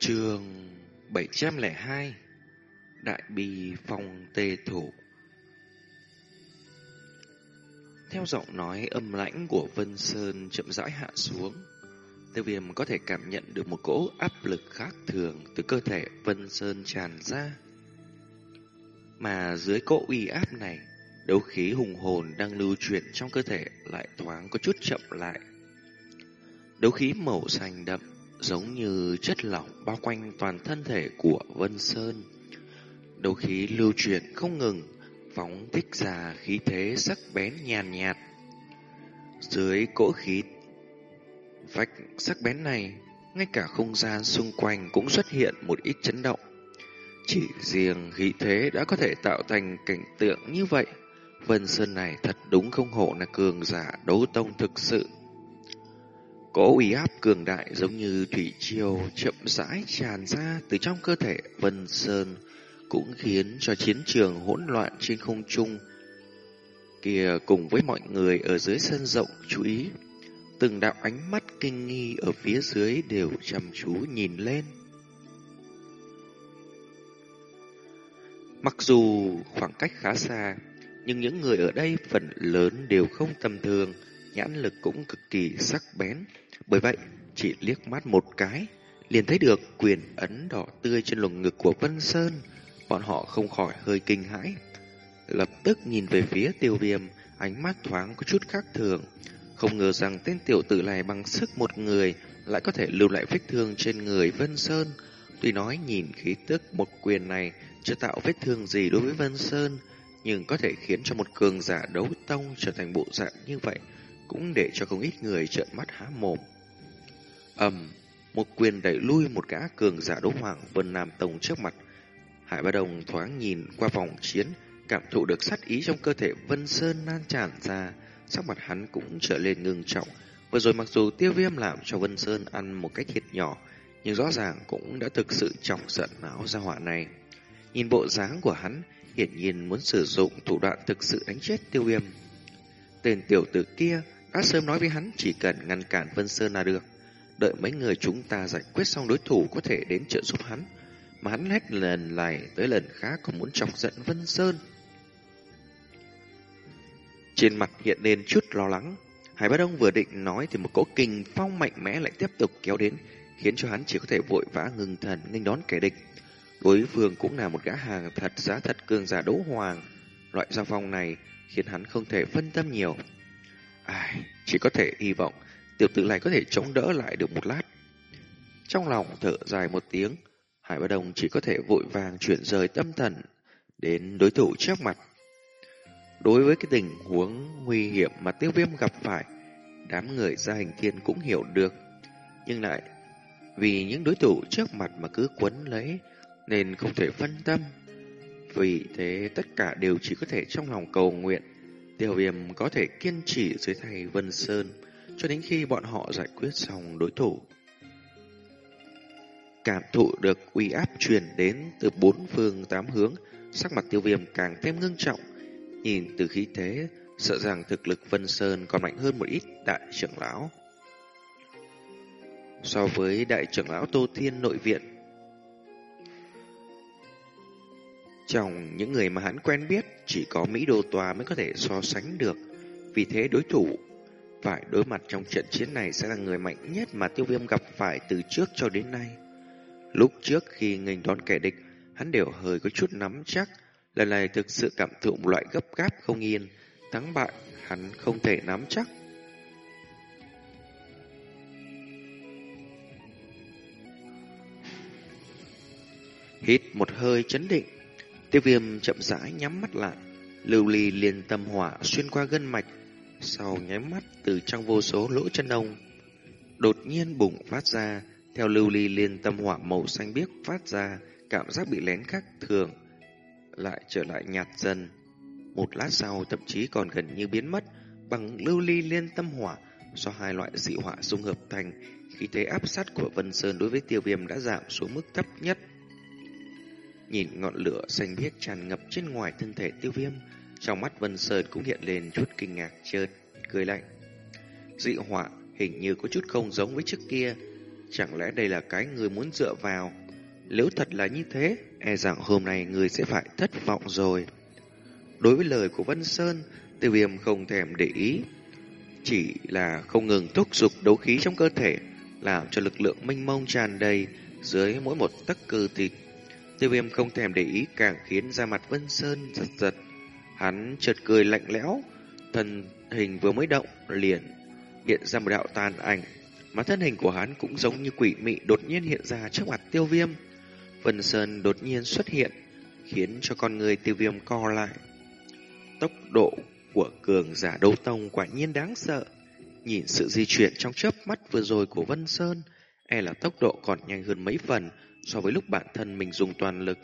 Trường 702 Đại Bi Phong Tê Thủ Theo giọng nói âm lãnh của Vân Sơn chậm rãi hạ xuống, tiêu viêm có thể cảm nhận được một cỗ áp lực khác thường từ cơ thể Vân Sơn tràn ra. Mà dưới cỗ uy áp này, đấu khí hùng hồn đang lưu chuyển trong cơ thể lại thoáng có chút chậm lại. Đấu khí màu xanh đậm giống như chất lỏng bao quanh toàn thân thể của Vân Sơn. Đấu khí lưu chuyển không ngừng, phóng thích ra khí thế sắc bén nhàn nhạt. Dưới cỗ khí vách sắc bén này, ngay cả không gian xung quanh cũng xuất hiện một ít chấn động. Chỉ riêng khí thế đã có thể tạo thành cảnh tượng như vậy. Vân Sơn này thật đúng không hổ là cường giả đấu tông thực sự. Có uy áp cường đại giống như thủy triều chậm rãi tràn ra từ trong cơ thể Vân Sơn, cũng khiến cho chiến trường hỗn loạn trên không trung kia cùng với mọi người ở dưới sân rộng chú ý. Từng đạo ánh mắt kinh nghi ở phía dưới đều chăm chú nhìn lên. Mặc dù khoảng cách khá xa, nhưng những người ở đây phần lớn đều không tầm thường, nhãn lực cũng cực kỳ sắc bén. Bởi vậy, chỉ liếc mắt một cái, liền thấy được quyền ấn đỏ tươi trên lồng ngực của Vân Sơn. Bọn họ không khỏi hơi kinh hãi. Lập tức nhìn về phía tiêu viêm, ánh mắt thoáng có chút khác thường. Không ngờ rằng tên tiểu tử này bằng sức một người lại có thể lưu lại vết thương trên người Vân Sơn. Tuy nói nhìn khí tức một quyền này chưa tạo vết thương gì đối với Vân Sơn, nhưng có thể khiến cho một cường giả đấu tông trở thành bộ dạng như vậy, cũng để cho không ít người trợn mắt há mồm ầm, một quyền đẩy lui một gã cường giả đấu hoàng Vân Nam Tông trước mặt. Hải Ba Đồng thoáng nhìn qua vòng chiến, cảm thụ được sát ý trong cơ thể Vân Sơn lan tràn ra, sắc mặt hắn cũng trở lên ngưng trọng. Vừa rồi mặc dù tiêu viêm làm cho Vân Sơn ăn một cách thiệt nhỏ, nhưng rõ ràng cũng đã thực sự chọc giận não ra hỏa này. Nhìn bộ dáng của hắn, hiển nhiên muốn sử dụng thủ đoạn thực sự đánh chết tiêu viêm. Tên tiểu tử kia đã sớm nói với hắn chỉ cần ngăn cản Vân Sơn là được đợi mấy người chúng ta giải quyết xong đối thủ có thể đến trợ giúp hắn. Mà hắn hết lần này tới lần khác còn muốn chọc giận Vân Sơn. Trên mặt hiện lên chút lo lắng. Hải Bá Đông vừa định nói thì một cỗ kinh phong mạnh mẽ lại tiếp tục kéo đến, khiến cho hắn chỉ có thể vội vã ngừng thần nghênh đón kẻ địch. Đối phương cũng là một gã hàng thật giá thật cường giả đấu hoàng. Loại giao phong này khiến hắn không thể phân tâm nhiều. Ai, chỉ có thể hy vọng tiểu tử này có thể chống đỡ lại được một lát. Trong lòng thở dài một tiếng, Hải Bá Đồng chỉ có thể vội vàng chuyển rời tâm thần đến đối thủ trước mặt. Đối với cái tình huống nguy hiểm mà tiêu viêm gặp phải, đám người gia hình thiên cũng hiểu được. Nhưng lại vì những đối thủ trước mặt mà cứ quấn lấy nên không thể phân tâm. Vì thế tất cả đều chỉ có thể trong lòng cầu nguyện tiêu viêm có thể kiên trì dưới thầy Vân Sơn cho đến khi bọn họ giải quyết xong đối thủ. Cảm thụ được uy áp truyền đến từ bốn phương tám hướng, sắc mặt tiêu viêm càng thêm ngưng trọng. Nhìn từ khí thế, sợ rằng thực lực Vân Sơn còn mạnh hơn một ít đại trưởng lão. So với đại trưởng lão Tô Thiên nội viện, trong những người mà hắn quen biết, chỉ có Mỹ Đô Tòa mới có thể so sánh được. Vì thế đối thủ phải đối mặt trong trận chiến này sẽ là người mạnh nhất mà tiêu viêm gặp phải từ trước cho đến nay. Lúc trước khi nghênh đón kẻ địch, hắn đều hơi có chút nắm chắc, lần này thực sự cảm thụ một loại gấp gáp không yên, thắng bại hắn không thể nắm chắc. Hít một hơi chấn định, tiêu viêm chậm rãi nhắm mắt lại, lưu ly liền tâm hỏa xuyên qua gân mạch, sau nháy mắt từ trong vô số lỗ chân ông, đột nhiên bùng phát ra, theo lưu ly liên tâm hỏa màu xanh biếc phát ra, cảm giác bị lén khác thường, lại trở lại nhạt dần. Một lát sau thậm chí còn gần như biến mất bằng lưu ly liên tâm hỏa do hai loại dị hỏa dung hợp thành khí thế áp sát của Vân Sơn đối với tiêu viêm đã giảm xuống mức thấp nhất. Nhìn ngọn lửa xanh biếc tràn ngập trên ngoài thân thể tiêu viêm, trong mắt Vân Sơn cũng hiện lên chút kinh ngạc chợt cười lạnh. Dị họa hình như có chút không giống với trước kia, Chẳng lẽ đây là cái người muốn dựa vào? Nếu thật là như thế, e rằng hôm nay người sẽ phải thất vọng rồi. Đối với lời của Vân Sơn, tiêu viêm không thèm để ý. Chỉ là không ngừng thúc giục đấu khí trong cơ thể, làm cho lực lượng mênh mông tràn đầy dưới mỗi một tấc cơ thịt. Tiêu viêm không thèm để ý càng khiến da mặt Vân Sơn giật giật. Hắn chợt cười lạnh lẽo, thân hình vừa mới động liền hiện ra một đạo tàn ảnh, mà thân hình của hắn cũng giống như quỷ mị đột nhiên hiện ra trước mặt tiêu viêm. Vân Sơn đột nhiên xuất hiện, khiến cho con người tiêu viêm co lại. Tốc độ của cường giả đấu tông quả nhiên đáng sợ. Nhìn sự di chuyển trong chớp mắt vừa rồi của Vân Sơn, e là tốc độ còn nhanh hơn mấy phần so với lúc bản thân mình dùng toàn lực.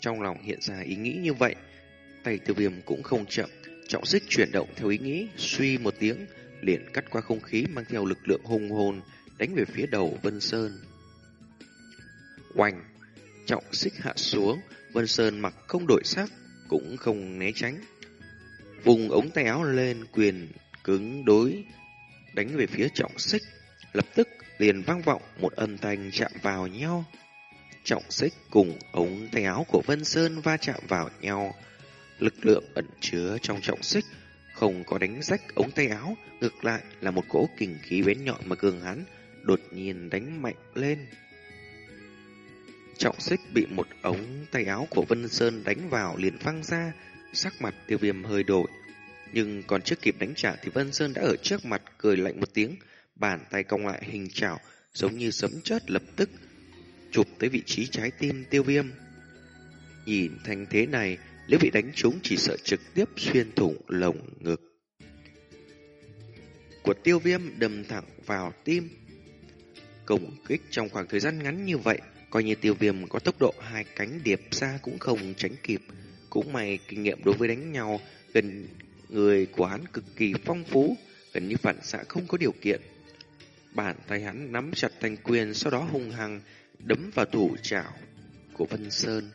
Trong lòng hiện ra ý nghĩ như vậy, tay tiêu viêm cũng không chậm, trọng xích chuyển động theo ý nghĩ, suy một tiếng, liền cắt qua không khí mang theo lực lượng hung hồn, đánh về phía đầu Vân Sơn. Oanh! Trọng xích hạ xuống, Vân Sơn mặc không đổi sắc, cũng không né tránh. Vùng ống tay áo lên quyền cứng đối, đánh về phía trọng xích. Lập tức liền vang vọng một âm thanh chạm vào nhau. Trọng xích cùng ống tay áo của Vân Sơn va chạm vào nhau. Lực lượng ẩn chứa trong trọng xích không có đánh rách ống tay áo, ngược lại là một cỗ kình khí bén nhọn mà cường hắn đột nhiên đánh mạnh lên. Trọng xích bị một ống tay áo của Vân Sơn đánh vào liền văng ra, sắc mặt tiêu viêm hơi đổi. Nhưng còn chưa kịp đánh trả thì Vân Sơn đã ở trước mặt cười lạnh một tiếng, bàn tay cong lại hình chảo giống như sấm chớp lập tức chụp tới vị trí trái tim tiêu viêm. Nhìn thành thế này, nếu bị đánh trúng chỉ sợ trực tiếp xuyên thủng lồng ngực. Của tiêu viêm đâm thẳng vào tim. Công kích trong khoảng thời gian ngắn như vậy, coi như tiêu viêm có tốc độ hai cánh điệp xa cũng không tránh kịp. Cũng may kinh nghiệm đối với đánh nhau gần người của hắn cực kỳ phong phú, gần như phản xạ không có điều kiện. Bàn tay hắn nắm chặt thanh quyền sau đó hung hăng đấm vào thủ chảo của Vân Sơn.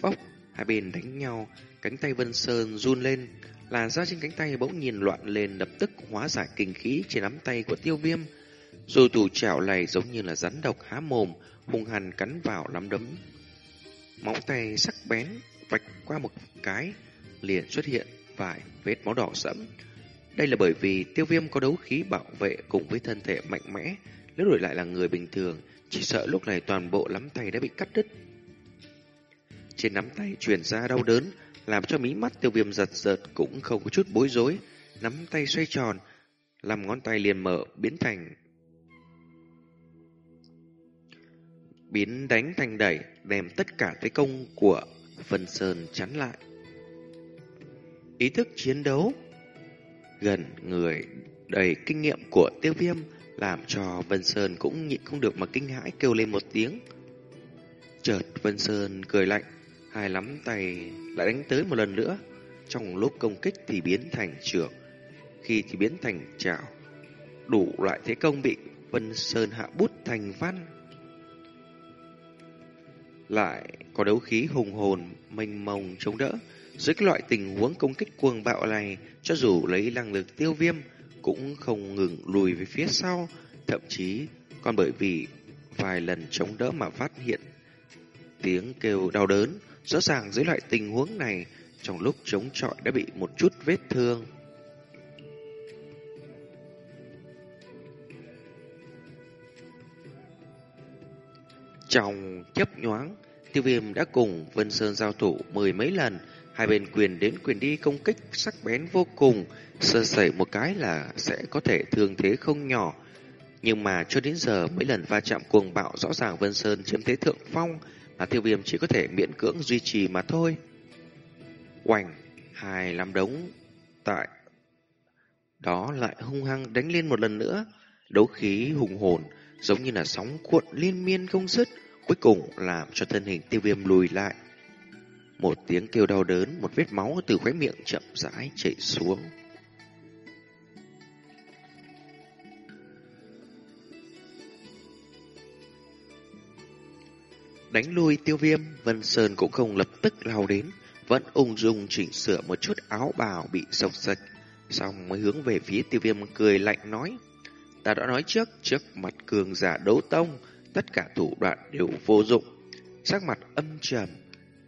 Phốc, hai bên đánh nhau, cánh tay Vân Sơn run lên, làn da trên cánh tay bỗng nhìn loạn lên lập tức hóa giải kinh khí trên nắm tay của tiêu viêm. Rồi thủ chảo này giống như là rắn độc há mồm, hung hằn cắn vào nắm đấm. Móng tay sắc bén, vạch qua một cái, liền xuất hiện vài vết máu đỏ sẫm. Đây là bởi vì tiêu viêm có đấu khí bảo vệ cùng với thân thể mạnh mẽ, nếu đổi lại là người bình thường, chỉ sợ lúc này toàn bộ nắm tay đã bị cắt đứt. Trên nắm tay truyền ra đau đớn, làm cho mí mắt tiêu viêm giật giật cũng không có chút bối rối. Nắm tay xoay tròn, làm ngón tay liền mở biến thành biến đánh thành đẩy, đem tất cả thế công của Vân Sơn chắn lại. Ý thức chiến đấu gần người đầy kinh nghiệm của tiêu viêm làm cho Vân Sơn cũng nhịn không được mà kinh hãi kêu lên một tiếng. Chợt Vân Sơn cười lạnh, hai lắm tay lại đánh tới một lần nữa. Trong lúc công kích thì biến thành trường, khi thì biến thành trảo. Đủ loại thế công bị Vân Sơn hạ bút thành văn. Lại có đấu khí hùng hồn, mênh mông chống đỡ. Dưới cái loại tình huống công kích cuồng bạo này, cho dù lấy năng lực tiêu viêm, cũng không ngừng lùi về phía sau, thậm chí còn bởi vì vài lần chống đỡ mà phát hiện tiếng kêu đau đớn. Rõ ràng dưới loại tình huống này, trong lúc chống chọi đã bị một chút vết thương. Trong chấp nhoáng, tiêu viêm đã cùng Vân Sơn giao thủ mười mấy lần, hai bên quyền đến quyền đi công kích sắc bén vô cùng, sơ sẩy một cái là sẽ có thể thương thế không nhỏ. Nhưng mà cho đến giờ mấy lần va chạm cuồng bạo rõ ràng Vân Sơn chiếm thế thượng phong, mà tiêu viêm chỉ có thể miễn cưỡng duy trì mà thôi. Oành, hai làm đống tại đó lại hung hăng đánh lên một lần nữa, đấu khí hùng hồn giống như là sóng cuộn liên miên không dứt, cuối cùng làm cho thân hình tiêu viêm lùi lại. Một tiếng kêu đau đớn, một vết máu từ khóe miệng chậm rãi chảy xuống. Đánh lui tiêu viêm, Vân Sơn cũng không lập tức lao đến, vẫn ung dung chỉnh sửa một chút áo bào bị sọc sạch, xong mới hướng về phía tiêu viêm cười lạnh nói. Ta đã nói trước, trước mặt cường giả đấu tông, tất cả thủ đoạn đều vô dụng. Sắc mặt âm trầm,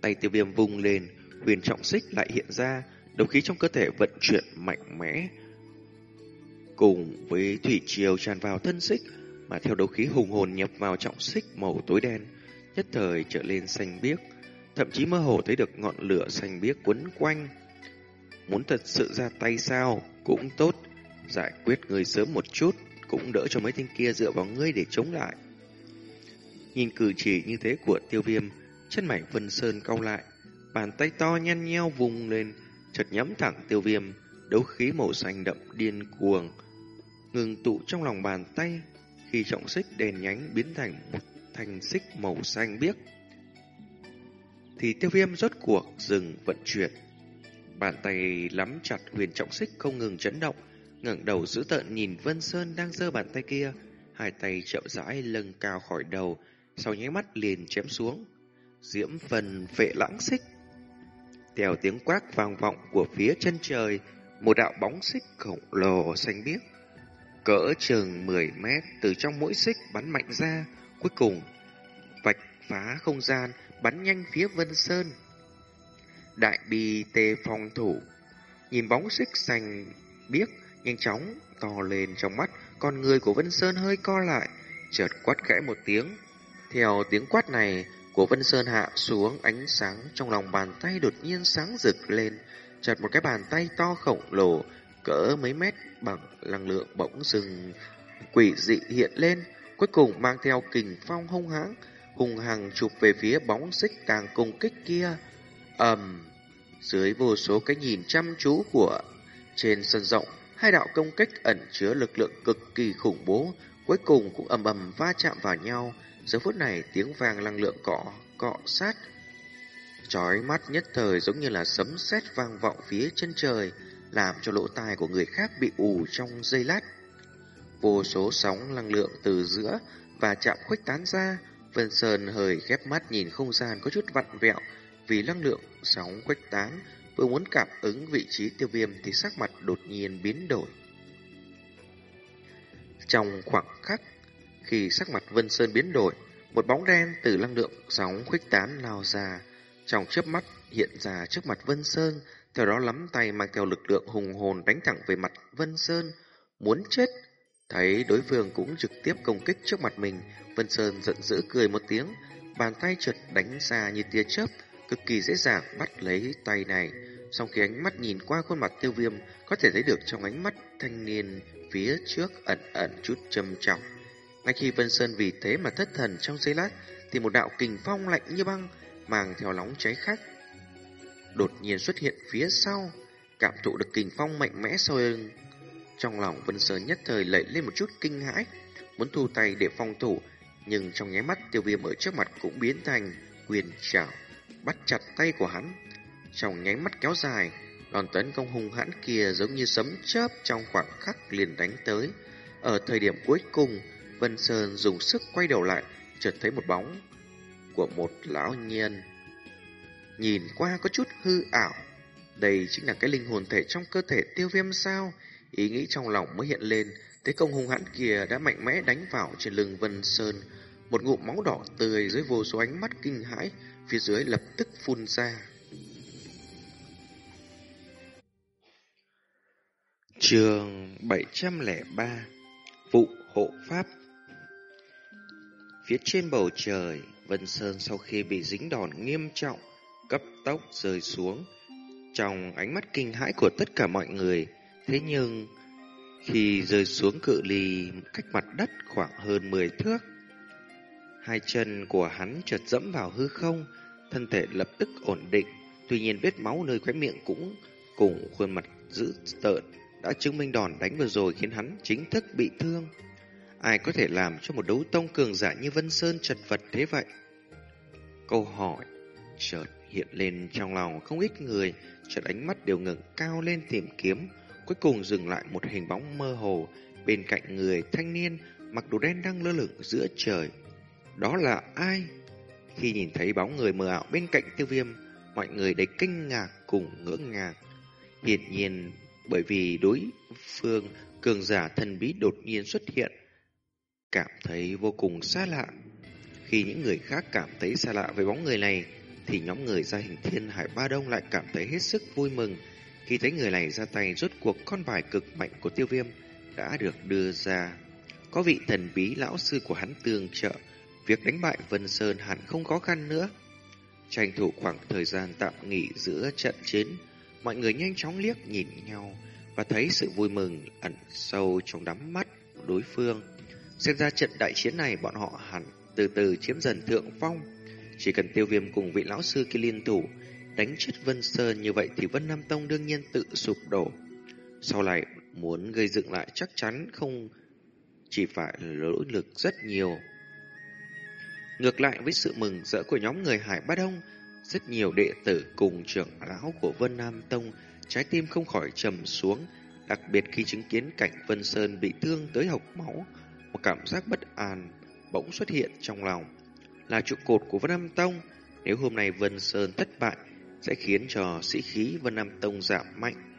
tay tiêu viêm vung lên, huyền trọng xích lại hiện ra, đấu khí trong cơ thể vận chuyển mạnh mẽ. Cùng với thủy triều tràn vào thân xích, mà theo đấu khí hùng hồn nhập vào trọng xích màu tối đen, nhất thời trở lên xanh biếc, thậm chí mơ hồ thấy được ngọn lửa xanh biếc quấn quanh. Muốn thật sự ra tay sao, cũng tốt, giải quyết người sớm một chút, cũng đỡ cho mấy tên kia dựa vào ngươi để chống lại. Nhìn cử chỉ như thế của tiêu viêm, chân mảnh vân sơn cau lại, bàn tay to nhăn nheo vùng lên, chợt nhắm thẳng tiêu viêm, đấu khí màu xanh đậm điên cuồng, ngừng tụ trong lòng bàn tay, khi trọng xích đèn nhánh biến thành một thanh xích màu xanh biếc. Thì tiêu viêm rốt cuộc dừng vận chuyển. Bàn tay lắm chặt huyền trọng xích không ngừng chấn động, ngẩng đầu giữ tợn nhìn Vân Sơn đang giơ bàn tay kia, hai tay chậm rãi lưng cao khỏi đầu, sau nháy mắt liền chém xuống. Diễm phần vệ lãng xích. Theo tiếng quát vang vọng của phía chân trời, một đạo bóng xích khổng lồ xanh biếc cỡ chừng 10 mét từ trong mũi xích bắn mạnh ra, cuối cùng vạch phá không gian, bắn nhanh phía Vân Sơn. Đại bi tê phong thủ, nhìn bóng xích xanh biếc nhanh chóng to lên trong mắt, con người của Vân Sơn hơi co lại, chợt quát khẽ một tiếng. Theo tiếng quát này của Vân Sơn hạ xuống ánh sáng trong lòng bàn tay đột nhiên sáng rực lên, chợt một cái bàn tay to khổng lồ cỡ mấy mét bằng năng lượng bỗng dừng quỷ dị hiện lên, cuối cùng mang theo kình phong hung hãng, hùng hằng chụp về phía bóng xích càng công kích kia. ầm, dưới vô số cái nhìn chăm chú của trên sân rộng, hai đạo công kích ẩn chứa lực lượng cực kỳ khủng bố, cuối cùng cũng ầm ầm va chạm vào nhau. Giờ phút này tiếng vang năng lượng cọ cọ sát chói mắt nhất thời giống như là sấm sét vang vọng phía chân trời làm cho lỗ tai của người khác bị ù trong giây lát. Vô số sóng năng lượng từ giữa và chạm khuếch tán ra, Vân Sơn hơi khép mắt nhìn không gian có chút vặn vẹo vì năng lượng sóng khuếch tán vừa muốn cảm ứng vị trí tiêu viêm thì sắc mặt đột nhiên biến đổi. Trong khoảng khắc, khi sắc mặt Vân Sơn biến đổi, một bóng đen từ năng lượng sóng khuếch tán lao ra, trong chớp mắt hiện ra trước mặt Vân Sơn, theo đó lắm tay mang theo lực lượng hùng hồn đánh thẳng về mặt Vân Sơn, muốn chết. Thấy đối phương cũng trực tiếp công kích trước mặt mình, Vân Sơn giận dữ cười một tiếng, bàn tay chợt đánh ra như tia chớp, cực kỳ dễ dàng bắt lấy tay này. Sau khi ánh mắt nhìn qua khuôn mặt tiêu viêm, có thể thấy được trong ánh mắt thanh niên phía trước ẩn ẩn chút trầm trọng. Ngay khi Vân Sơn vì thế mà thất thần trong giây lát, thì một đạo kình phong lạnh như băng, mang theo nóng cháy khác đột nhiên xuất hiện phía sau, cảm thụ được kình phong mạnh mẽ sau lưng. Trong lòng Vân Sơn nhất thời lệ lên một chút kinh hãi, muốn thu tay để phòng thủ, nhưng trong nháy mắt tiêu viêm ở trước mặt cũng biến thành quyền chảo, bắt chặt tay của hắn. Trong nháy mắt kéo dài, đòn tấn công hung hãn kia giống như sấm chớp trong khoảng khắc liền đánh tới. Ở thời điểm cuối cùng, Vân Sơn dùng sức quay đầu lại, chợt thấy một bóng của một lão nhân nhìn qua có chút hư ảo. Đây chính là cái linh hồn thể trong cơ thể tiêu viêm sao? Ý nghĩ trong lòng mới hiện lên, thế công hung hãn kia đã mạnh mẽ đánh vào trên lưng Vân Sơn. Một ngụm máu đỏ tươi dưới vô số ánh mắt kinh hãi, phía dưới lập tức phun ra. Trường 703 Vụ hộ pháp Phía trên bầu trời, Vân Sơn sau khi bị dính đòn nghiêm trọng, cấp tốc rơi xuống. Trong ánh mắt kinh hãi của tất cả mọi người, thế nhưng khi rơi xuống cự ly cách mặt đất khoảng hơn 10 thước, hai chân của hắn chợt dẫm vào hư không, thân thể lập tức ổn định, tuy nhiên vết máu nơi khóe miệng cũng cùng khuôn mặt dữ tợn đã chứng minh đòn đánh vừa rồi khiến hắn chính thức bị thương. Ai có thể làm cho một đấu tông cường giả như Vân Sơn chật vật thế vậy? Câu hỏi chợt hiện lên trong lòng không ít người, chợt ánh mắt đều ngẩng cao lên tìm kiếm, cuối cùng dừng lại một hình bóng mơ hồ bên cạnh người thanh niên mặc đồ đen đang lơ lửng giữa trời. Đó là ai? Khi nhìn thấy bóng người mờ ảo bên cạnh tiêu viêm, mọi người đầy kinh ngạc cùng ngỡ ngàng. Hiển nhiên bởi vì đối phương cường giả thần bí đột nhiên xuất hiện, cảm thấy vô cùng xa lạ. Khi những người khác cảm thấy xa lạ với bóng người này, thì nhóm người gia hình thiên hải ba đông lại cảm thấy hết sức vui mừng khi thấy người này ra tay rốt cuộc con bài cực mạnh của tiêu viêm đã được đưa ra. Có vị thần bí lão sư của hắn tương trợ, việc đánh bại Vân Sơn hẳn không khó khăn nữa. Tranh thủ khoảng thời gian tạm nghỉ giữa trận chiến, mọi người nhanh chóng liếc nhìn nhau và thấy sự vui mừng ẩn sâu trong đám mắt đối phương. Xem ra trận đại chiến này bọn họ hẳn từ từ chiếm dần thượng phong. Chỉ cần tiêu viêm cùng vị lão sư kia liên thủ, đánh chết Vân Sơn như vậy thì Vân Nam Tông đương nhiên tự sụp đổ. Sau này muốn gây dựng lại chắc chắn không chỉ phải nỗ lực rất nhiều. Ngược lại với sự mừng rỡ của nhóm người Hải Bát Đông, rất nhiều đệ tử cùng trưởng lão của Vân Nam Tông trái tim không khỏi trầm xuống, đặc biệt khi chứng kiến cảnh Vân Sơn bị thương tới hộc máu, một cảm giác bất an bỗng xuất hiện trong lòng. Là trụ cột của Vân Nam Tông, nếu hôm nay Vân Sơn thất bại, sẽ khiến cho sĩ khí Vân Nam Tông giảm mạnh.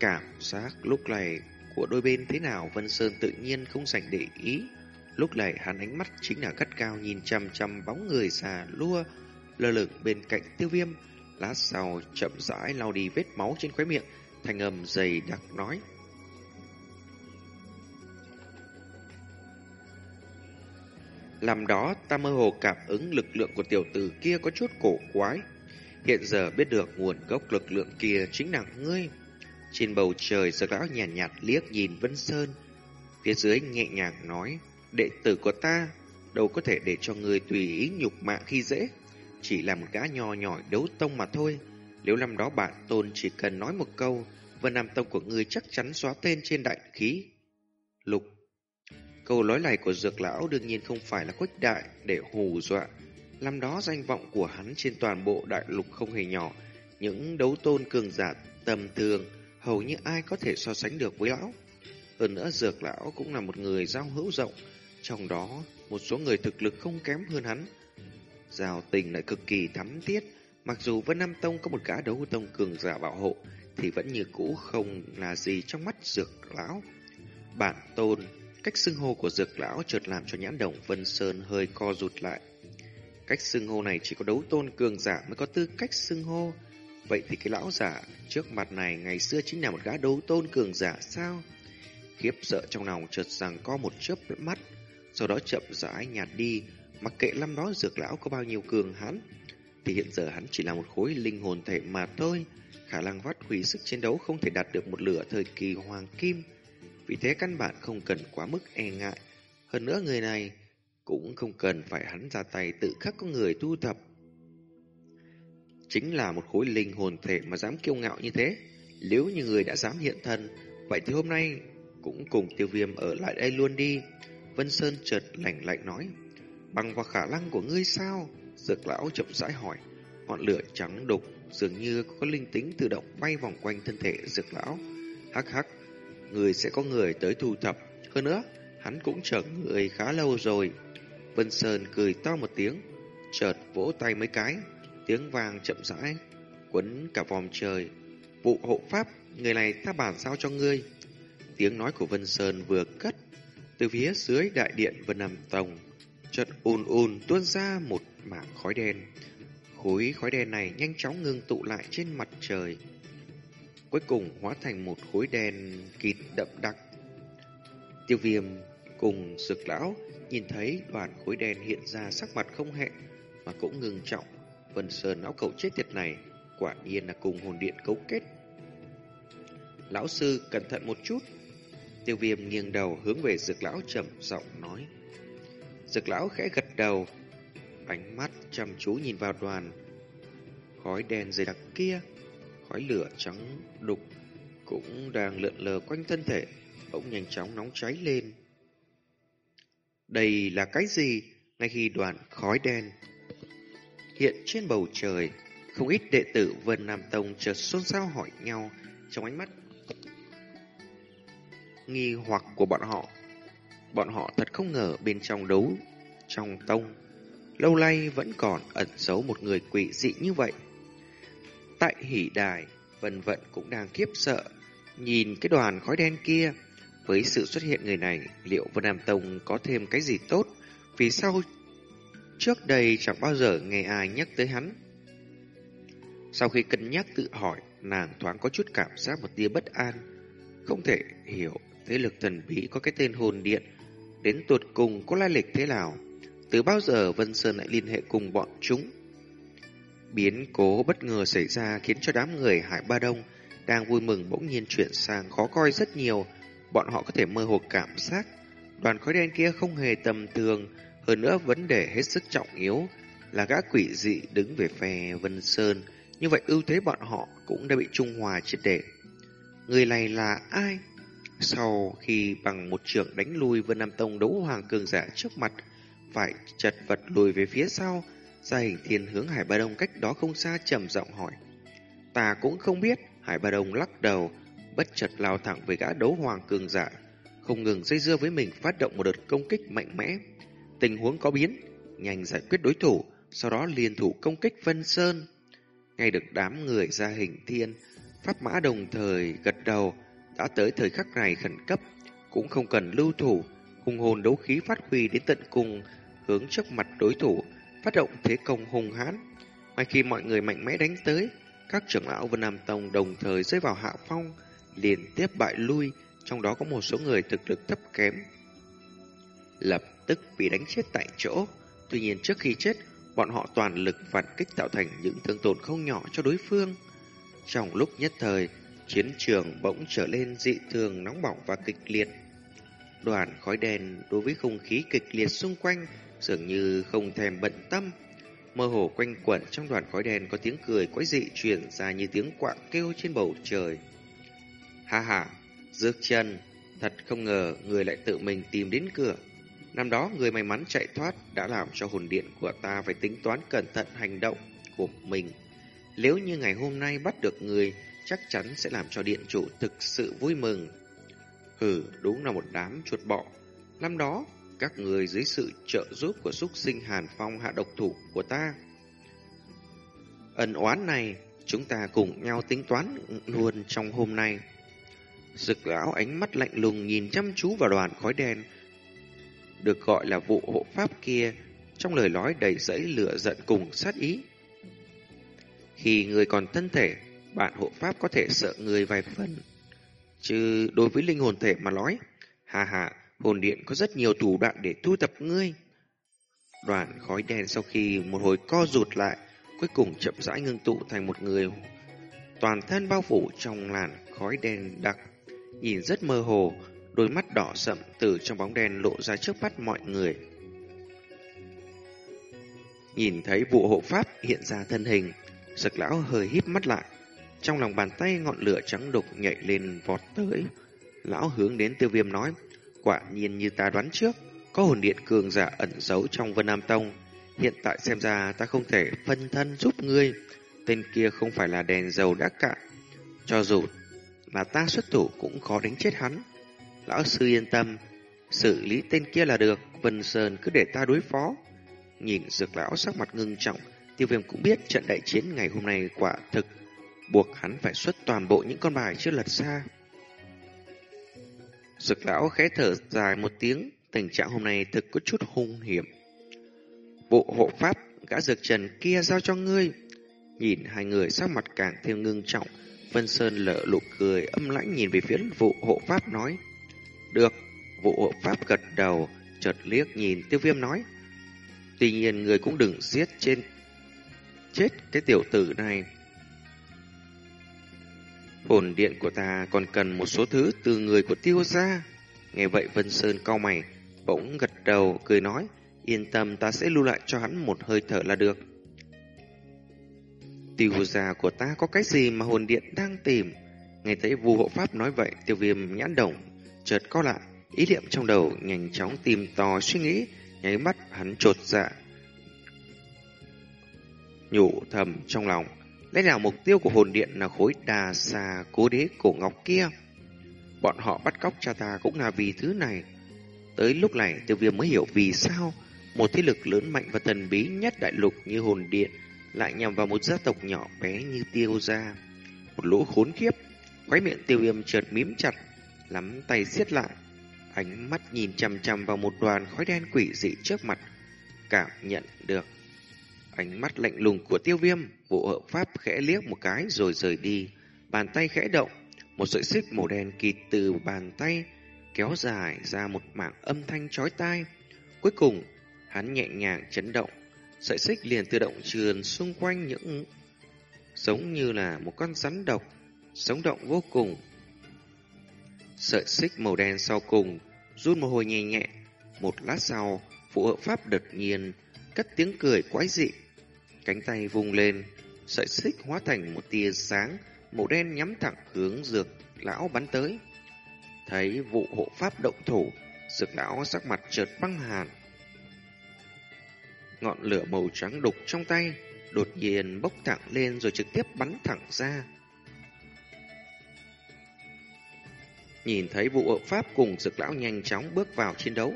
Cảm giác lúc này của đôi bên thế nào Vân Sơn tự nhiên không dành để ý. Lúc này hắn ánh mắt chính là cắt cao nhìn chăm chăm bóng người già lua lơ lửng bên cạnh tiêu viêm. Lát sau chậm rãi lau đi vết máu trên khóe miệng, thành âm dày đặc nói. Làm đó ta mơ hồ cảm ứng lực lượng của tiểu tử kia có chút cổ quái. Hiện giờ biết được nguồn gốc lực lượng kia chính là ngươi. Trên bầu trời giật lão nhàn nhạt, nhạt liếc nhìn Vân Sơn. Phía dưới nhẹ nhàng nói, đệ tử của ta đâu có thể để cho người tùy ý nhục mạ khi dễ. Chỉ là một gã nho nhỏ đấu tông mà thôi. Nếu năm đó bạn tôn chỉ cần nói một câu, Vân Nam Tông của ngươi chắc chắn xóa tên trên đại khí. Lục Câu nói này của dược lão đương nhiên không phải là khuếch đại để hù dọa. Năm đó danh vọng của hắn trên toàn bộ đại lục không hề nhỏ. Những đấu tôn cường giả tầm thường hầu như ai có thể so sánh được với lão. Hơn nữa dược lão cũng là một người giao hữu rộng, trong đó một số người thực lực không kém hơn hắn. Giao tình lại cực kỳ thắm thiết, mặc dù Vân Nam Tông có một gã đấu tông cường giả bảo hộ, thì vẫn như cũ không là gì trong mắt dược lão. Bản tôn, cách xưng hô của dược lão chợt làm cho nhãn đồng Vân Sơn hơi co rụt lại. Cách xưng hô này chỉ có đấu tôn cường giả mới có tư cách xưng hô, Vậy thì cái lão giả trước mặt này ngày xưa chính là một gã đấu tôn cường giả sao? Khiếp sợ trong lòng chợt rằng có một chớp mắt, sau đó chậm rãi nhạt đi, mặc kệ năm đó dược lão có bao nhiêu cường hắn, thì hiện giờ hắn chỉ là một khối linh hồn thể mà thôi, khả năng phát huy sức chiến đấu không thể đạt được một lửa thời kỳ hoàng kim. Vì thế căn bản không cần quá mức e ngại. Hơn nữa người này cũng không cần phải hắn ra tay tự khắc có người thu thập Chính là một khối linh hồn thể mà dám kiêu ngạo như thế. Nếu như người đã dám hiện thân, vậy thì hôm nay cũng cùng tiêu viêm ở lại đây luôn đi. Vân Sơn chợt lạnh lạnh nói. Bằng vào khả năng của ngươi sao? Dược lão chậm rãi hỏi. Ngọn lửa trắng đục dường như có linh tính tự động bay vòng quanh thân thể dược lão. Hắc hắc, người sẽ có người tới thu thập. Hơn nữa, hắn cũng chờ người khá lâu rồi. Vân Sơn cười to một tiếng, chợt vỗ tay mấy cái, Tiếng vàng chậm rãi, quấn cả vòng trời. Vụ hộ pháp, người này ta bản sao cho ngươi. Tiếng nói của Vân Sơn vừa cất, từ phía dưới đại điện Vân Nam Tông, chợt ùn ùn tuôn ra một mảng khói đen. Khối khói đen này nhanh chóng ngưng tụ lại trên mặt trời. Cuối cùng hóa thành một khối đen kịt đậm đặc. Tiêu viêm cùng sực lão nhìn thấy đoàn khối đen hiện ra sắc mặt không hẹn mà cũng ngừng trọng Vân Sơn lão cậu chết tiệt này quả nhiên là cùng hồn điện cấu kết. Lão sư cẩn thận một chút. Tiêu viêm nghiêng đầu hướng về dược lão trầm giọng nói. Dược lão khẽ gật đầu, ánh mắt chăm chú nhìn vào đoàn. Khói đen dày đặc kia, khói lửa trắng đục cũng đang lượn lờ quanh thân thể, bỗng nhanh chóng nóng cháy lên. Đây là cái gì? Ngay khi đoàn khói đen Hiện trên bầu trời, không ít đệ tử Vân Nam Tông chợt xôn xao hỏi nhau trong ánh mắt nghi hoặc của bọn họ. Bọn họ thật không ngờ bên trong đấu, trong tông, lâu nay vẫn còn ẩn giấu một người quỷ dị như vậy. Tại hỉ đài, Vân Vận cũng đang khiếp sợ, nhìn cái đoàn khói đen kia, với sự xuất hiện người này, liệu Vân Nam Tông có thêm cái gì tốt? Vì sao trước đây chẳng bao giờ nghe ai nhắc tới hắn? Sau khi cân nhắc tự hỏi, nàng thoáng có chút cảm giác một tia bất an. Không thể hiểu thế lực thần bí có cái tên hồn điện đến tuột cùng có lai lịch thế nào. Từ bao giờ Vân Sơn lại liên hệ cùng bọn chúng? Biến cố bất ngờ xảy ra khiến cho đám người Hải Ba Đông đang vui mừng bỗng nhiên chuyển sang khó coi rất nhiều. Bọn họ có thể mơ hồ cảm giác đoàn khói đen kia không hề tầm thường. Hơn nữa vấn đề hết sức trọng yếu là gã quỷ dị đứng về phe Vân Sơn. Như vậy ưu thế bọn họ cũng đã bị trung hòa triệt để. Người này là ai? Sau khi bằng một trưởng đánh lui Vân Nam Tông đấu hoàng cường giả trước mặt, phải chật vật lùi về phía sau, gia hình thiên hướng Hải Ba Đông cách đó không xa trầm giọng hỏi. Ta cũng không biết, Hải Ba Đông lắc đầu, bất chợt lao thẳng về gã đấu hoàng cường giả, không ngừng dây dưa với mình phát động một đợt công kích mạnh mẽ. Tình huống có biến, nhanh giải quyết đối thủ, sau đó liên thủ công kích Vân Sơn. Ngay được đám người ra hình thiên, pháp mã đồng thời gật đầu, đã tới thời khắc này khẩn cấp, cũng không cần lưu thủ, hùng hồn đấu khí phát huy đến tận cùng, hướng trước mặt đối thủ, phát động thế công hùng hãn. Ngay khi mọi người mạnh mẽ đánh tới, các trưởng lão Vân Nam Tông đồng thời rơi vào hạ phong, liên tiếp bại lui, trong đó có một số người thực lực thấp kém. Lập tức bị đánh chết tại chỗ, tuy nhiên trước khi chết, bọn họ toàn lực phản kích tạo thành những thương tổn không nhỏ cho đối phương. Trong lúc nhất thời, chiến trường bỗng trở lên dị thường nóng bỏng và kịch liệt. Đoàn khói đen đối với không khí kịch liệt xung quanh dường như không thèm bận tâm. Mơ hồ quanh quẩn trong đoàn khói đen có tiếng cười quái dị truyền ra như tiếng quạ kêu trên bầu trời. Ha ha, dược chân, thật không ngờ người lại tự mình tìm đến cửa. Năm đó người may mắn chạy thoát đã làm cho hồn điện của ta phải tính toán cẩn thận hành động của mình. Nếu như ngày hôm nay bắt được người, chắc chắn sẽ làm cho điện chủ thực sự vui mừng. Hừ, đúng là một đám chuột bọ. Năm đó, các người dưới sự trợ giúp của súc sinh Hàn Phong hạ độc thủ của ta. Ân oán này, chúng ta cùng nhau tính toán luôn trong hôm nay. Dực lão ánh mắt lạnh lùng nhìn chăm chú vào đoàn khói đen, được gọi là vụ hộ pháp kia, trong lời nói đầy dẫy lửa giận cùng sát ý. Khi người còn thân thể, bạn hộ pháp có thể sợ người vài phần. Chứ đối với linh hồn thể mà nói, hà hà, hồn điện có rất nhiều thủ đoạn để thu tập ngươi. Đoàn khói đen sau khi một hồi co rụt lại, cuối cùng chậm rãi ngưng tụ thành một người toàn thân bao phủ trong làn khói đen đặc, nhìn rất mơ hồ, đôi mắt đỏ sậm từ trong bóng đen lộ ra trước mắt mọi người. Nhìn thấy vụ hộ pháp hiện ra thân hình, sực lão hơi híp mắt lại. Trong lòng bàn tay ngọn lửa trắng đục nhảy lên vọt tới. Lão hướng đến tiêu viêm nói, quả nhiên như ta đoán trước, có hồn điện cường giả ẩn giấu trong Vân Nam Tông. Hiện tại xem ra ta không thể phân thân giúp ngươi. Tên kia không phải là đèn dầu đã cạn. Cho dù là ta xuất thủ cũng khó đánh chết hắn. Lão sư yên tâm, xử lý tên kia là được, Vân Sơn cứ để ta đối phó. Nhìn dược lão sắc mặt ngưng trọng, tiêu viêm cũng biết trận đại chiến ngày hôm nay quả thực buộc hắn phải xuất toàn bộ những con bài chưa lật xa. Dược lão khẽ thở dài một tiếng, tình trạng hôm nay thực có chút hung hiểm. Bộ hộ pháp, gã dược trần kia giao cho ngươi. Nhìn hai người sắc mặt càng thêm ngưng trọng, Vân Sơn lỡ lụ cười âm lãnh nhìn về phía vụ hộ pháp nói. Được, vụ hộ pháp gật đầu, chợt liếc nhìn tiêu viêm nói. Tuy nhiên người cũng đừng giết trên chết cái tiểu tử này. Hồn điện của ta còn cần một số thứ từ người của tiêu gia. Nghe vậy Vân Sơn cau mày, bỗng gật đầu, cười nói, yên tâm ta sẽ lưu lại cho hắn một hơi thở là được. Tiêu gia của ta có cái gì mà hồn điện đang tìm? Nghe thấy vu hộ pháp nói vậy, tiêu viêm nhãn đồng, chợt co lại, ý niệm trong đầu nhanh chóng tìm tò suy nghĩ, nháy mắt hắn trột dạ. Nhủ thầm trong lòng, Lẽ nào mục tiêu của hồn điện là khối đà xà cố đế cổ ngọc kia? Bọn họ bắt cóc cha ta cũng là vì thứ này. Tới lúc này tiêu viêm mới hiểu vì sao một thế lực lớn mạnh và thần bí nhất đại lục như hồn điện lại nhằm vào một gia tộc nhỏ bé như tiêu gia. Một lỗ khốn khiếp, khói miệng tiêu viêm chợt mím chặt. lắm tay siết lại, ánh mắt nhìn chằm chằm vào một đoàn khói đen quỷ dị trước mặt, cảm nhận được ánh mắt lạnh lùng của tiêu viêm, vụ hợp pháp khẽ liếc một cái rồi rời đi, bàn tay khẽ động, một sợi xích màu đen kịt từ bàn tay kéo dài ra một mảng âm thanh chói tai. Cuối cùng, hắn nhẹ nhàng chấn động, sợi xích liền tự động trườn xung quanh những giống như là một con rắn độc, sống động vô cùng. Sợi xích màu đen sau cùng run một hồi nhẹ nhẹ, một lát sau, phụ hợp pháp đột nhiên cất tiếng cười quái dị. Cánh tay vung lên, sợi xích hóa thành một tia sáng màu đen nhắm thẳng hướng dược lão bắn tới. Thấy vụ hộ pháp động thủ, dược lão sắc mặt chợt băng hàn. Ngọn lửa màu trắng đục trong tay đột nhiên bốc thẳng lên rồi trực tiếp bắn thẳng ra. Nhìn thấy vụ hộ pháp cùng dược lão nhanh chóng bước vào chiến đấu,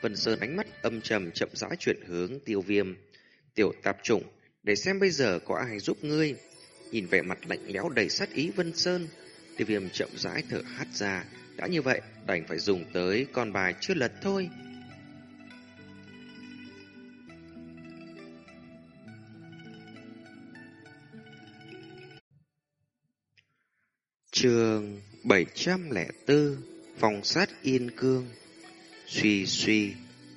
Vân Sơn ánh mắt âm trầm chậm rãi chuyển hướng tiêu viêm. Tiểu tạp trùng, để xem bây giờ có ai giúp ngươi. Nhìn vẻ mặt lạnh lẽo đầy sát ý Vân Sơn, tiêu viêm chậm rãi thở hắt ra. Đã như vậy, đành phải dùng tới con bài chưa lật thôi. Trường 704 Phòng sát yên cương. Suy suy,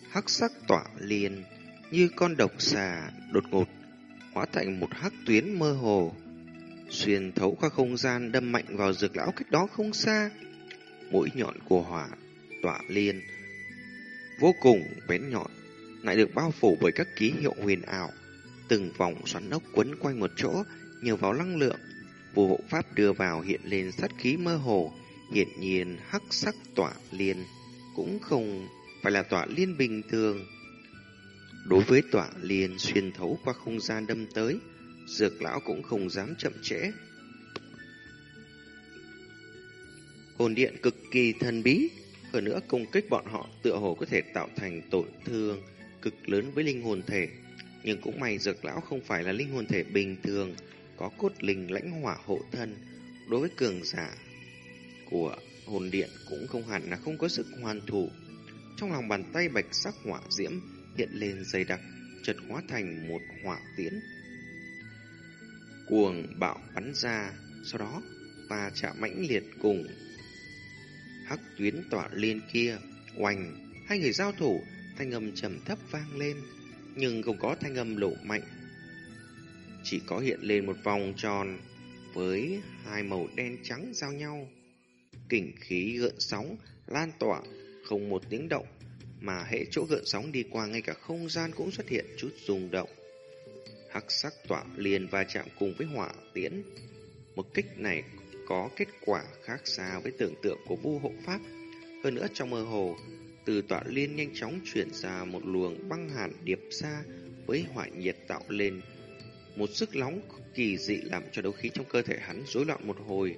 Hắc sắc tỏa liền, Như con độc xà đột ngột, Hóa thành một hắc tuyến mơ hồ. Xuyên thấu qua không gian Đâm mạnh vào dược lão cách đó không xa, Mũi nhọn của hỏa Tỏa liền, Vô cùng bén nhọn, Lại được bao phủ bởi các ký hiệu huyền ảo. Từng vòng xoắn ốc quấn quanh một chỗ, Nhờ vào năng lượng Phù hộ pháp đưa vào hiện lên sát khí mơ hồ, hiển nhiên hắc sắc tỏa liên cũng không phải là tỏa liên bình thường. Đối với tỏa liên xuyên thấu qua không gian đâm tới, dược lão cũng không dám chậm trễ. Hồn điện cực kỳ thần bí, hơn nữa công kích bọn họ tựa hồ có thể tạo thành tổn thương cực lớn với linh hồn thể. Nhưng cũng may dược lão không phải là linh hồn thể bình thường, có cốt linh lãnh hỏa hộ thân, đối với cường giả của hồn điện cũng không hẳn là không có sức hoàn thủ. Trong lòng bàn tay bạch sắc hỏa diễm hiện lên dày đặc, chợt hóa thành một hỏa tiễn. Cuồng bạo bắn ra, sau đó va chạm mãnh liệt cùng hắc tuyến tỏa liên kia, oành, hai người giao thủ, thanh âm trầm thấp vang lên, nhưng không có thanh âm lộ mạnh chỉ có hiện lên một vòng tròn với hai màu đen trắng giao nhau. Kình khí gợn sóng lan tỏa không một tiếng động, mà hệ chỗ gợn sóng đi qua ngay cả không gian cũng xuất hiện chút rung động. Hắc sắc tỏa liền va chạm cùng với hỏa tiễn. Một kích này có kết quả khác xa với tưởng tượng của vu hộ pháp. Hơn nữa trong mơ hồ, từ tọa liên nhanh chóng chuyển ra một luồng băng hàn điệp xa với hỏa nhiệt tạo lên một sức nóng kỳ dị làm cho đấu khí trong cơ thể hắn rối loạn một hồi.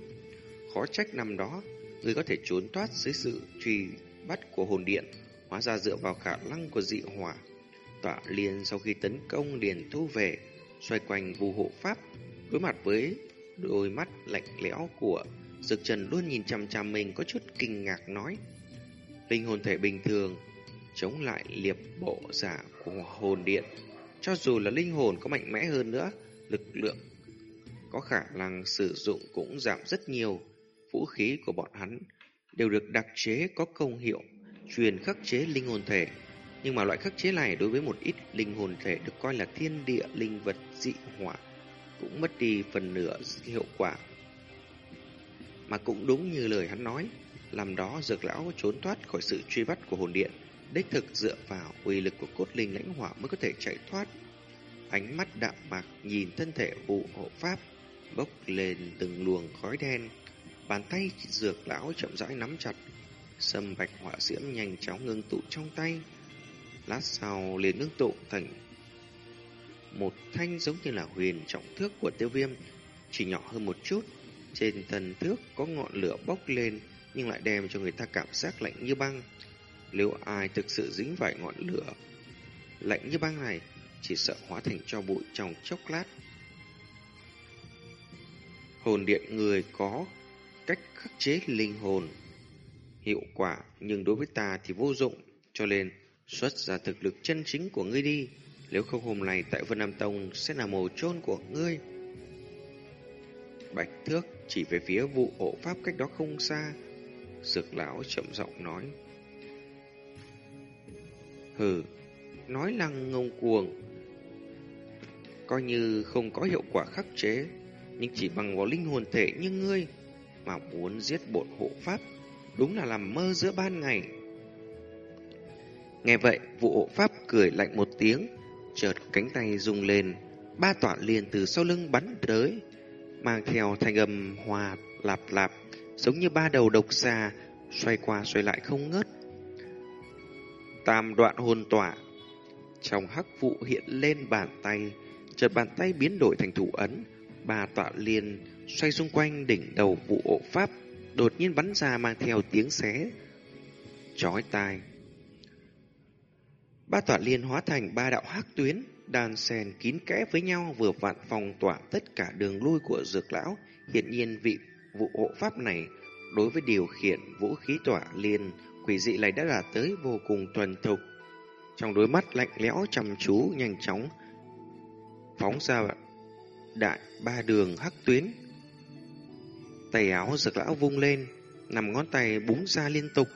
Khó trách năm đó, người có thể trốn thoát dưới sự truy bắt của hồn điện, hóa ra dựa vào khả năng của dị hỏa. Tọa liền sau khi tấn công liền thu về, xoay quanh vù hộ pháp, đối mặt với đôi mắt lạnh lẽo của Dược Trần luôn nhìn chằm chằm mình có chút kinh ngạc nói. Linh hồn thể bình thường, chống lại liệp bộ giả của hồn điện cho dù là linh hồn có mạnh mẽ hơn nữa, lực lượng có khả năng sử dụng cũng giảm rất nhiều. Vũ khí của bọn hắn đều được đặc chế có công hiệu truyền khắc chế linh hồn thể. Nhưng mà loại khắc chế này đối với một ít linh hồn thể được coi là thiên địa linh vật dị hỏa cũng mất đi phần nửa hiệu quả. Mà cũng đúng như lời hắn nói, làm đó dược lão trốn thoát khỏi sự truy bắt của hồn điện đích thực dựa vào uy lực của cốt linh lãnh hỏa mới có thể chạy thoát. Ánh mắt đạm mạc nhìn thân thể vụ hộ pháp, bốc lên từng luồng khói đen. Bàn tay dược lão chậm rãi nắm chặt, sâm bạch hỏa diễm nhanh chóng ngưng tụ trong tay. Lát sau liền ngưng tụ thành một thanh giống như là huyền trọng thước của tiêu viêm, chỉ nhỏ hơn một chút. Trên thần thước có ngọn lửa bốc lên, nhưng lại đem cho người ta cảm giác lạnh như băng. Nếu ai thực sự dính phải ngọn lửa lạnh như băng này, chỉ sợ hóa thành cho bụi trong chốc lát. Hồn điện người có cách khắc chế linh hồn. hiệu quả, nhưng đối với ta thì vô dụng, cho nên xuất ra thực lực chân chính của ngươi đi. Nếu không hôm nay tại Vân Nam Tông sẽ là mồ chôn của ngươi. Bạch Thước chỉ về phía vụ hộ pháp cách đó không xa. Dược lão chậm giọng nói. Hừ, nói lăng ngông cuồng. Coi như không có hiệu quả khắc chế, nhưng chỉ bằng vào linh hồn thể như ngươi mà muốn giết bổn hộ pháp, đúng là làm mơ giữa ban ngày. Nghe vậy, vụ hộ pháp cười lạnh một tiếng, chợt cánh tay rung lên, ba tọa liền từ sau lưng bắn tới, mang theo thanh âm hòa lạp lạp, giống như ba đầu độc xà, xoay qua xoay lại không ngớt. Tam đoạn hồn tỏa, trong hắc vụ hiện lên bàn tay, chợt bàn tay biến đổi thành thủ ấn, ba tọa liên xoay xung quanh đỉnh đầu vụ ộ pháp, đột nhiên bắn ra mang theo tiếng xé, chói tai. Ba tọa liên hóa thành ba đạo hắc tuyến, đàn sen kín kẽ với nhau vừa vặn phòng tỏa tất cả đường lui của dược lão. Hiện nhiên vị vụ hộ pháp này đối với điều khiển vũ khí tỏa liên quỷ dị này đã đạt tới vô cùng thuần thục. Trong đôi mắt lạnh lẽo chăm chú nhanh chóng phóng ra đại ba đường hắc tuyến. Tay áo giật lão vung lên, nằm ngón tay búng ra liên tục,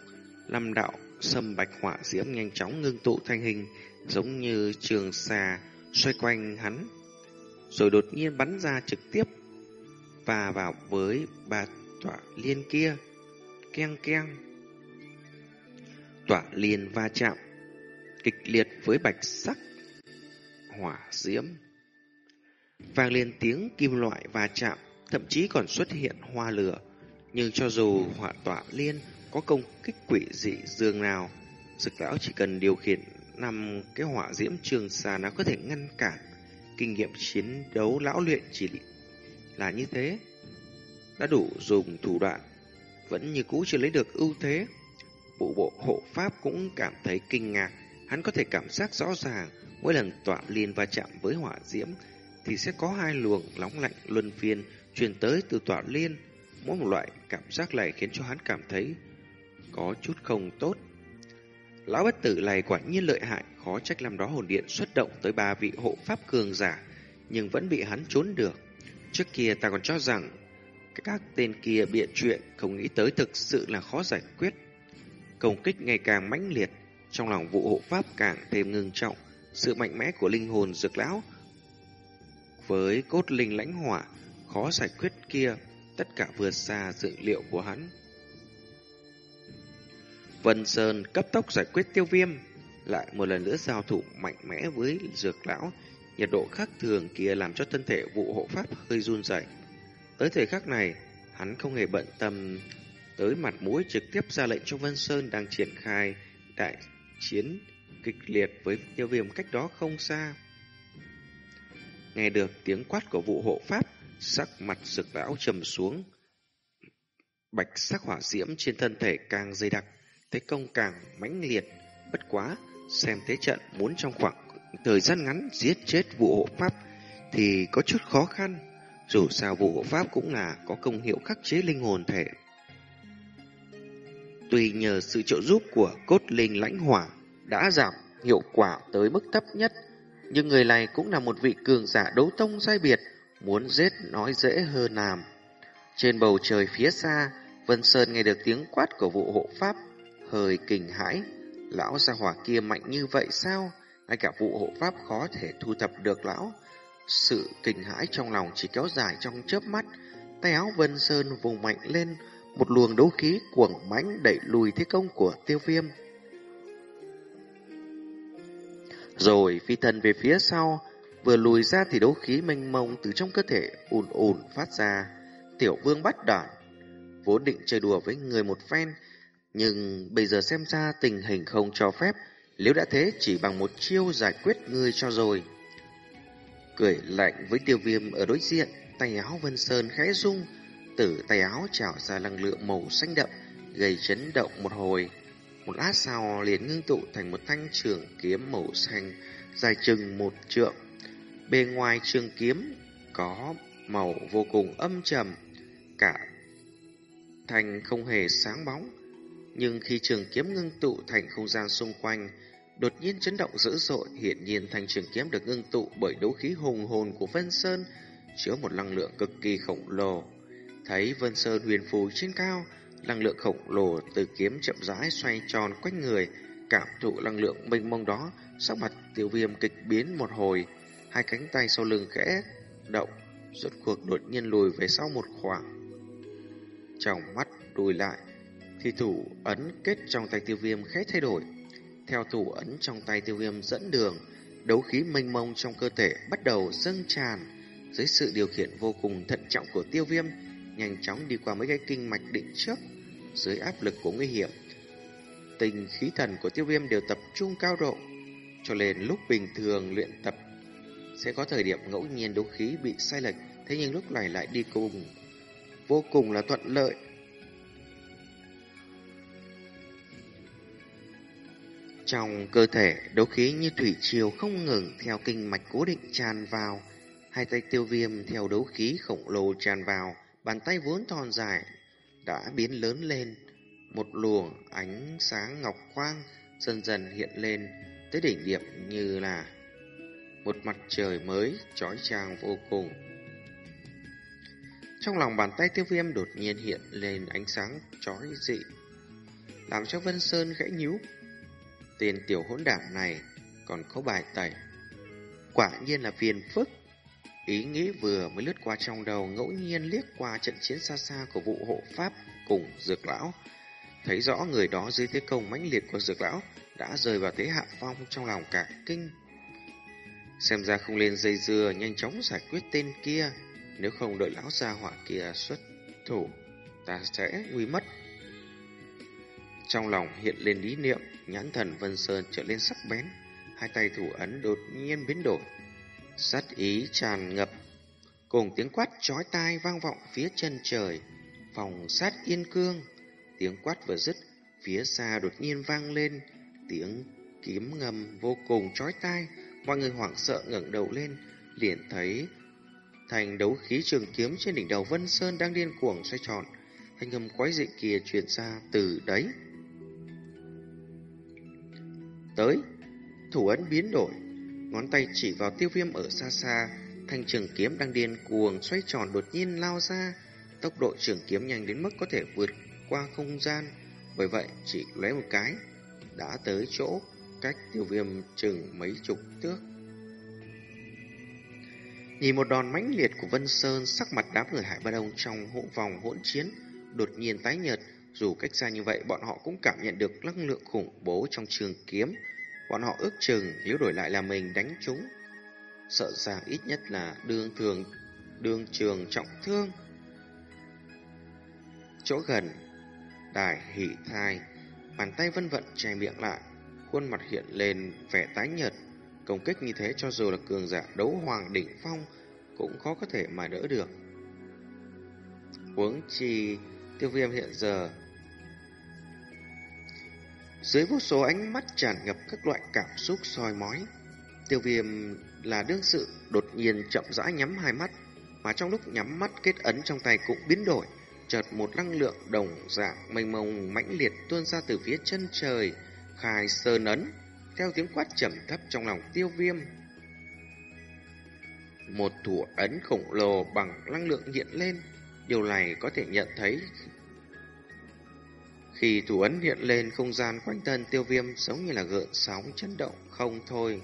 năm đạo sâm bạch họa diễm nhanh chóng ngưng tụ thành hình, giống như trường xà xoay quanh hắn, rồi đột nhiên bắn ra trực tiếp và vào với ba tọa liên kia. Keng keng. Tọa liên va chạm, kịch liệt với bạch sắc, hỏa diễm. Vang lên tiếng kim loại va chạm, thậm chí còn xuất hiện hoa lửa. Nhưng cho dù hỏa tọa liên có công kích quỷ dị dương nào, Dực lão chỉ cần điều khiển năm cái hỏa diễm trường xà nó có thể ngăn cản. Kinh nghiệm chiến đấu lão luyện chỉ là như thế. Đã đủ dùng thủ đoạn, vẫn như cũ chưa lấy được ưu thế. Bộ bộ hộ pháp cũng cảm thấy kinh ngạc, hắn có thể cảm giác rõ ràng mỗi lần tọa liên va chạm với hỏa diễm thì sẽ có hai luồng nóng lạnh luân phiên truyền tới từ tọa liên. Mỗi một loại cảm giác này khiến cho hắn cảm thấy có chút không tốt. Lão bất tử này quả nhiên lợi hại, khó trách làm đó hồn điện xuất động tới ba vị hộ pháp cường giả, nhưng vẫn bị hắn trốn được. Trước kia ta còn cho rằng các tên kia biện chuyện không nghĩ tới thực sự là khó giải quyết. Công kích ngày càng mãnh liệt, trong lòng vụ hộ pháp càng thêm ngưng trọng, sự mạnh mẽ của linh hồn dược lão với cốt linh lãnh hỏa khó giải quyết kia, tất cả vượt xa dự liệu của hắn. Vân Sơn cấp tốc giải quyết tiêu viêm, lại một lần nữa giao thủ mạnh mẽ với dược lão, nhiệt độ khác thường kia làm cho thân thể vụ hộ pháp hơi run rẩy. Tới thời khắc này, hắn không hề bận tâm tới mặt mũi trực tiếp ra lệnh cho Vân Sơn đang triển khai đại chiến kịch liệt với tiêu viêm cách đó không xa. Nghe được tiếng quát của vụ hộ pháp, sắc mặt rực lão trầm xuống. Bạch sắc hỏa diễm trên thân thể càng dày đặc, thế công càng mãnh liệt. Bất quá, xem thế trận muốn trong khoảng thời gian ngắn giết chết vụ hộ pháp thì có chút khó khăn. Dù sao vụ hộ pháp cũng là có công hiệu khắc chế linh hồn thể. Tuy nhờ sự trợ giúp của cốt linh lãnh hỏa đã giảm hiệu quả tới mức thấp nhất, nhưng người này cũng là một vị cường giả đấu tông sai biệt, muốn giết nói dễ hơn làm. Trên bầu trời phía xa, Vân Sơn nghe được tiếng quát của vụ hộ pháp, hơi kinh hãi. Lão gia hỏa kia mạnh như vậy sao? Ngay cả vụ hộ pháp khó thể thu thập được lão. Sự kinh hãi trong lòng chỉ kéo dài trong chớp mắt, tay áo Vân Sơn vùng mạnh lên, một luồng đấu khí cuồng mãnh đẩy lùi thế công của tiêu viêm. Rồi phi thân về phía sau, vừa lùi ra thì đấu khí mênh mông từ trong cơ thể ùn ùn phát ra. Tiểu vương bắt đản, vốn định chơi đùa với người một phen, nhưng bây giờ xem ra tình hình không cho phép, nếu đã thế chỉ bằng một chiêu giải quyết người cho rồi. Cười lạnh với tiêu viêm ở đối diện, tay áo Vân Sơn khẽ rung, từ tay áo trào ra năng lượng màu xanh đậm, gây chấn động một hồi. Một lát sau liền ngưng tụ thành một thanh trường kiếm màu xanh dài chừng một trượng. Bề ngoài trường kiếm có màu vô cùng âm trầm, cả thanh không hề sáng bóng, Nhưng khi trường kiếm ngưng tụ thành không gian xung quanh, đột nhiên chấn động dữ dội, hiện nhiên thanh trường kiếm được ngưng tụ bởi đấu khí hùng hồn của Vân Sơn, chứa một năng lượng cực kỳ khổng lồ. Thấy Vân Sơn huyền phù trên cao, năng lượng khổng lồ từ kiếm chậm rãi xoay tròn quanh người, cảm thụ năng lượng mênh mông đó, sắc mặt tiêu viêm kịch biến một hồi, hai cánh tay sau lưng khẽ động, rốt cuộc đột nhiên lùi về sau một khoảng. Trong mắt lùi lại, thì thủ ấn kết trong tay tiêu viêm khẽ thay đổi. Theo thủ ấn trong tay tiêu viêm dẫn đường, đấu khí mênh mông trong cơ thể bắt đầu dâng tràn. Dưới sự điều khiển vô cùng thận trọng của tiêu viêm, nhanh chóng đi qua mấy cái kinh mạch định trước. Dưới áp lực của nguy hiểm, tình khí thần của tiêu viêm đều tập trung cao độ. Cho nên lúc bình thường luyện tập sẽ có thời điểm ngẫu nhiên đấu khí bị sai lệch, thế nhưng lúc này lại đi cùng vô cùng là thuận lợi. Trong cơ thể, đấu khí như thủy triều không ngừng theo kinh mạch cố định tràn vào. Hai tay tiêu viêm theo đấu khí khổng lồ tràn vào, bàn tay vốn thon dài đã biến lớn lên. Một luồng ánh sáng ngọc quang dần dần hiện lên tới đỉnh điểm như là một mặt trời mới trói trang vô cùng. Trong lòng bàn tay tiêu viêm đột nhiên hiện lên ánh sáng chói dị, làm cho Vân Sơn khẽ nhíu. Tên tiểu hỗn đản này còn có bài tẩy. Quả nhiên là phiền phức. Ý nghĩ vừa mới lướt qua trong đầu ngẫu nhiên liếc qua trận chiến xa xa của vụ hộ pháp cùng dược lão. Thấy rõ người đó dưới thế công mãnh liệt của dược lão đã rơi vào thế hạ phong trong lòng cả kinh. Xem ra không lên dây dưa nhanh chóng giải quyết tên kia. Nếu không đợi lão gia hỏa kia xuất thủ, ta sẽ nguy mất. Trong lòng hiện lên lý niệm, nhãn thần Vân Sơn trở lên sắc bén, hai tay thủ ấn đột nhiên biến đổi. Sát ý tràn ngập, cùng tiếng quát chói tai vang vọng phía chân trời, phòng sát yên cương. Tiếng quát vừa dứt, phía xa đột nhiên vang lên, tiếng kiếm ngầm vô cùng chói tai, mọi người hoảng sợ ngẩng đầu lên, liền thấy Thành đấu khí trường kiếm trên đỉnh đầu Vân Sơn đang điên cuồng xoay tròn. Thanh âm quái dị kia truyền ra từ đấy. Tới, thủ ấn biến đổi, ngón tay chỉ vào tiêu viêm ở xa xa, thanh trường kiếm đang điên cuồng xoay tròn đột nhiên lao ra, tốc độ trường kiếm nhanh đến mức có thể vượt qua không gian, bởi vậy chỉ lấy một cái, đã tới chỗ cách tiêu viêm chừng mấy chục thước. Nhìn một đòn mãnh liệt của Vân Sơn, sắc mặt đám người Hải Ba Đông trong hộ vòng hỗn chiến đột nhiên tái nhợt, dù cách xa như vậy bọn họ cũng cảm nhận được năng lượng khủng bố trong trường kiếm. Bọn họ ước chừng nếu đổi lại là mình đánh chúng, sợ rằng ít nhất là đương thường đương trường trọng thương. Chỗ gần, đài hỷ thai, bàn tay vân vận che miệng lại, khuôn mặt hiện lên vẻ tái nhợt, Công kích như thế cho dù là cường giả đấu hoàng đỉnh phong cũng khó có thể mà đỡ được. Huống chi tiêu viêm hiện giờ dưới vô số ánh mắt tràn ngập các loại cảm xúc soi mói. Tiêu viêm là đương sự đột nhiên chậm rãi nhắm hai mắt, mà trong lúc nhắm mắt kết ấn trong tay cũng biến đổi, chợt một năng lượng đồng dạng mênh mông mãnh liệt tuôn ra từ phía chân trời, khai sơ nấn theo tiếng quát trầm thấp trong lòng tiêu viêm. Một thủ ấn khổng lồ bằng năng lượng hiện lên, điều này có thể nhận thấy. Khi thủ ấn hiện lên, không gian quanh thân tiêu viêm giống như là gợn sóng chấn động không thôi.